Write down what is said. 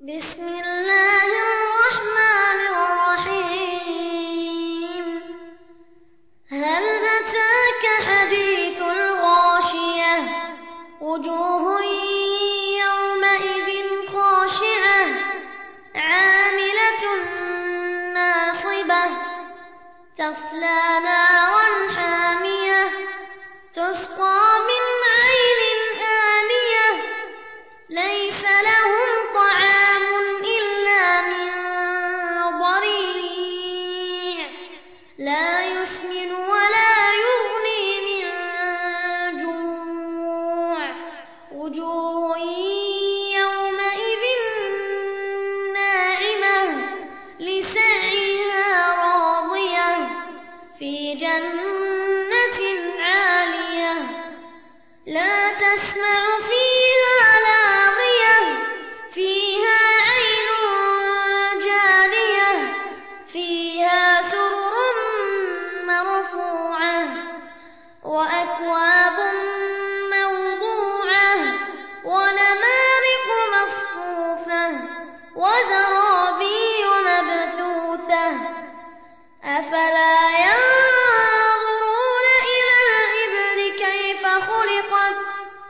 بسم الله الرحمن الرحيم. هل أتاك حديث الغاشية؟ وجوه يومئذ خاشعة عاملة ناصبة تصلى نارا حامية تسقى من عين آنية. ليس لهم